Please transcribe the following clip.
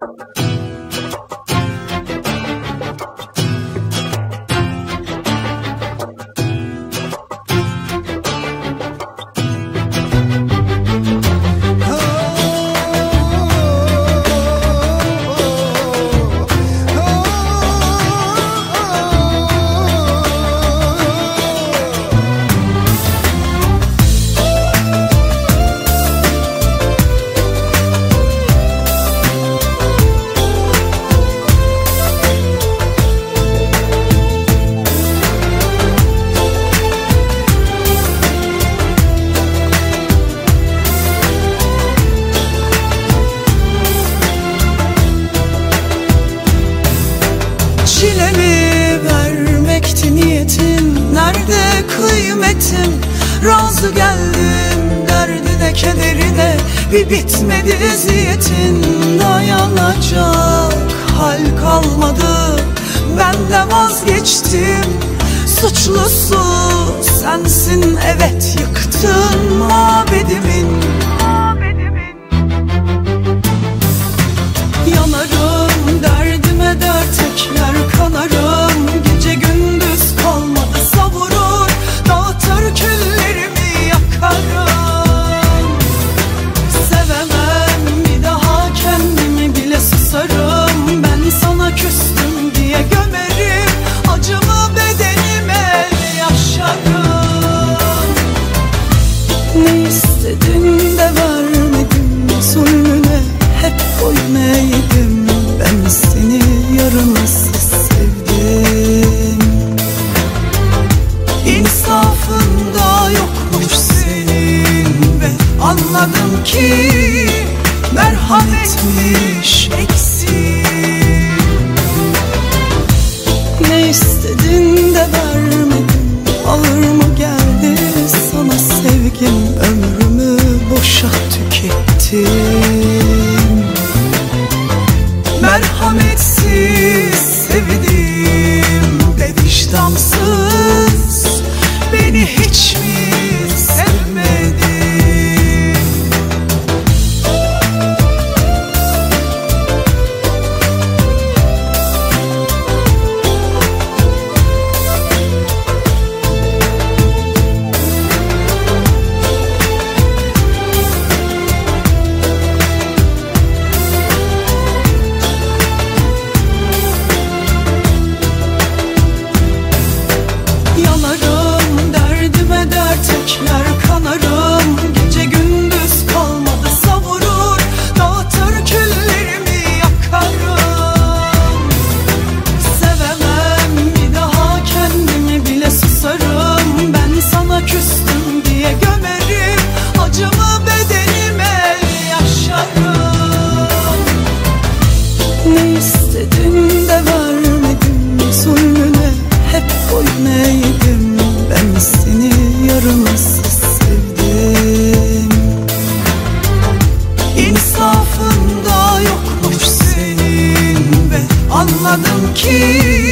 you çilemi vermekti niyetim. Nerede kıymetim? Razı geldim Derdine kederine. Bir bitmedi eziyetin. Dayanacak hal kalmadı. Ben de vazgeçtim. Suçlusu sensin. Evet yıktın. anladım ki merhametmiş eksik Ne istedin de vermedin ağır mı geldi sana sevgim ömrümü boşa tüketti. keep